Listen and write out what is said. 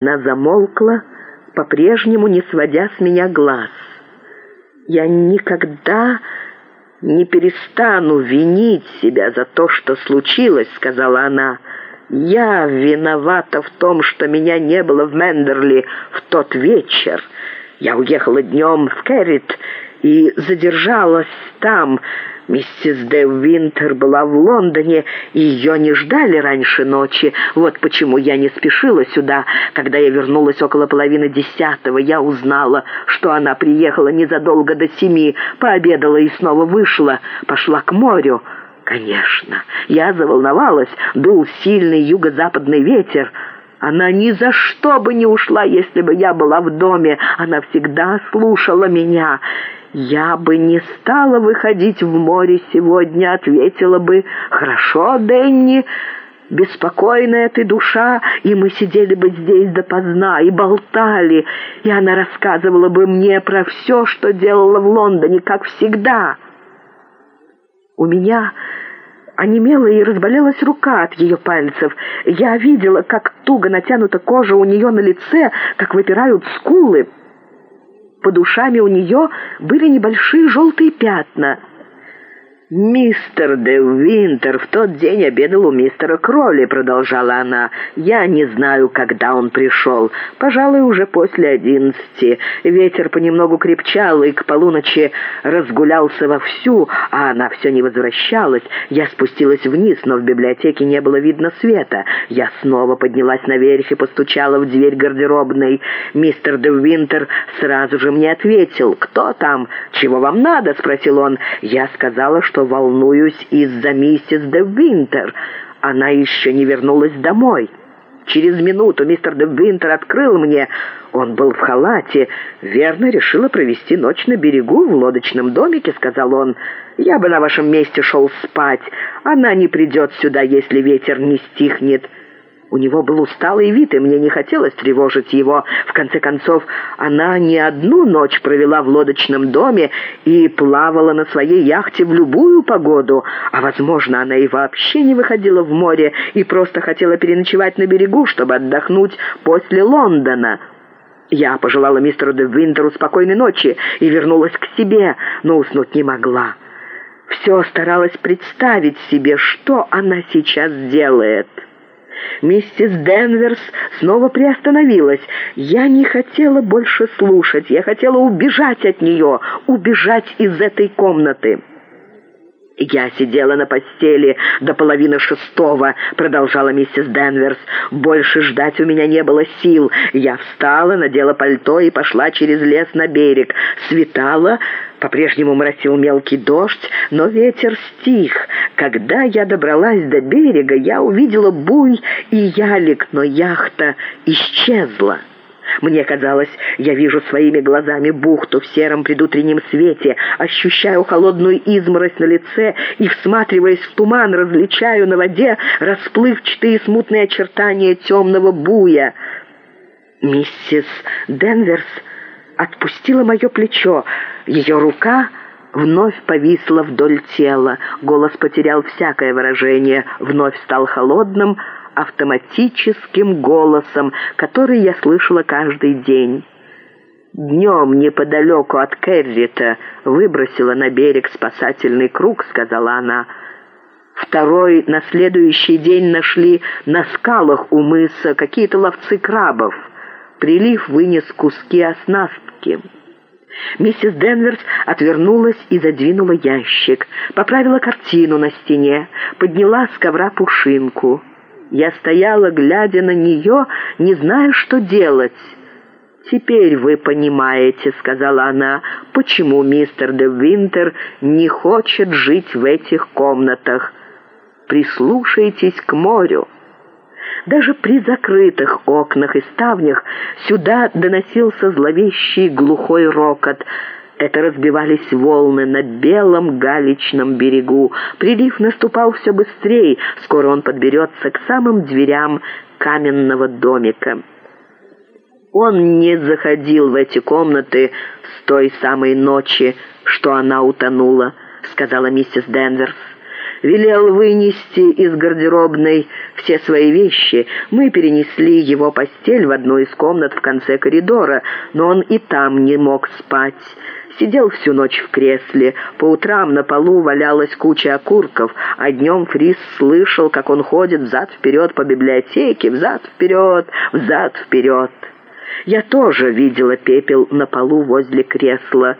Она замолкла, по-прежнему не сводя с меня глаз. «Я никогда не перестану винить себя за то, что случилось», — сказала она. «Я виновата в том, что меня не было в Мендерли в тот вечер. Я уехала днем вИт и задержалась там.Миссис ДеВинтер была вОндоне, и ее не ждали раньше ночи. Вот почему я не спешила сюда. Когда я вернулась около половины десятого, я узнала, что она приехала незадолго до семи, пообедала и снова вышла, пошла к морю. Конечно, я заволновалась, дул сильный юго-западный ветер. Она ни за что бы не ушла, если бы я была в доме. Она всегда слушала меня. «Я бы не стала выходить в море сегодня», — ответила бы. «Хорошо, Денни, беспокойная ты душа, и мы сидели бы здесь допоздна и болтали, и она рассказывала бы мне про все, что делала в Лондоне, как всегда». У меня онемела и разболелась рука от ее пальцев. Я видела, как туго натянута кожа у нее на лице, как выпирают скулы. Под ушами у нее были небольшие желтые пятна. «Мистер де В тот день обедал у мистера Продолжала она. «Я не знаю, когда он пришел. Пожалуй, уже после одиннадцати.Ветер понемногу крепчал и к полуночи разгулялся вовсю, а она все не возвращалась. Я спустилась вниз, но в библиотеке не было видно света. Я снова поднялась наверх и постучала в дверь гардеробной. Мистер де сразу же мне ответил. «Кто там? Чего вам надо?» — спросил он. Я сказала, что что волнуюсь из-за миссис деВинтер. Она еще не вернулась домой. Через минуту мистер де Открыл мне. Он был в халате. «Верно, решила провести ночь на берегу в лодочном домике», — сказал он. «Я бы на вашем месте шел спать. Она не придет сюда, если ветер не стихнет». У него был усталый вид, и мне не хотелось тревожить его. В конце концов, она не одну ночь провела в лодочном доме и плавала на своей яхте в любую погоду, а, возможно, она и вообще не выходила в море и просто хотела переночевать на берегу, чтобы отдохнуть после Лондона. Я пожелала мистеру де Спокойной ночи и вернулась к себе, но уснуть не могла. Все старалась представить себе, что она сейчас делает». Миссис Снова приостановилась. Я не хотела больше слушать, я хотела убежать от нее, убежать из этой комнаты. «Я сидела на постели до половины шестого», — продолжала миссис «Больше ждать у меня не было сил. Я встала, надела пальто и пошла через лес на берег. Светало, по-прежнему моросил мелкий дождь, но ветер стих. Когда я добралась до берега, я увидела буй и ялик, но яхта исчезла». Мне казалось, я вижу своими глазами бухту в сером предутреннем свете, ощущаю холодную изморозь на лице и, всматриваясь в туман, различаю на воде расплывчатые смутные очертания темного буя. Миссис Денверс отпустила мое плечо. Ее рука вновь повисла вдоль тела. Голос потерял всякое выражение, вновь стал холодным, автоматическим голосом, который я слышала каждый день. «Днем неподалеку от Керрита выбросила на берег спасательный круг», — сказала она. «Второй на следующий день нашли на скалах у мыса какие-то ловцы крабов. Прилив вынес куски оснастки». Миссис Отвернулась и задвинула ящик, поправила картину на стене, подняла с ковра пушинку. Я стояла, глядя на нее, не зная, что делать. «Теперь вы понимаете», — сказала она, — «почему мистер де Не хочет жить в этих комнатах. Прислушайтесь к морю». Даже при закрытых окнах и ставнях сюда доносился зловещий глухой рокот — это разбивались волны на белом галечном берегу. Прилив наступал все быстрее, скоро он подберется к самым дверям каменного домика. Он не заходил в эти комнаты с той самой ночи, что она утонула, сказала миссис Денверс. велел вынести из гардеробной все свои вещи. Мы перенесли его постель в одну из комнат в конце коридора, но он и там не мог спать. Сидел всю ночь в кресле. По утрам на полу валялась куча окурков, а днем Фрис слышал, как он ходит взад-вперед по библиотеке, взад-вперед, взад-вперед. Я тоже видела пепел на полу возле кресла.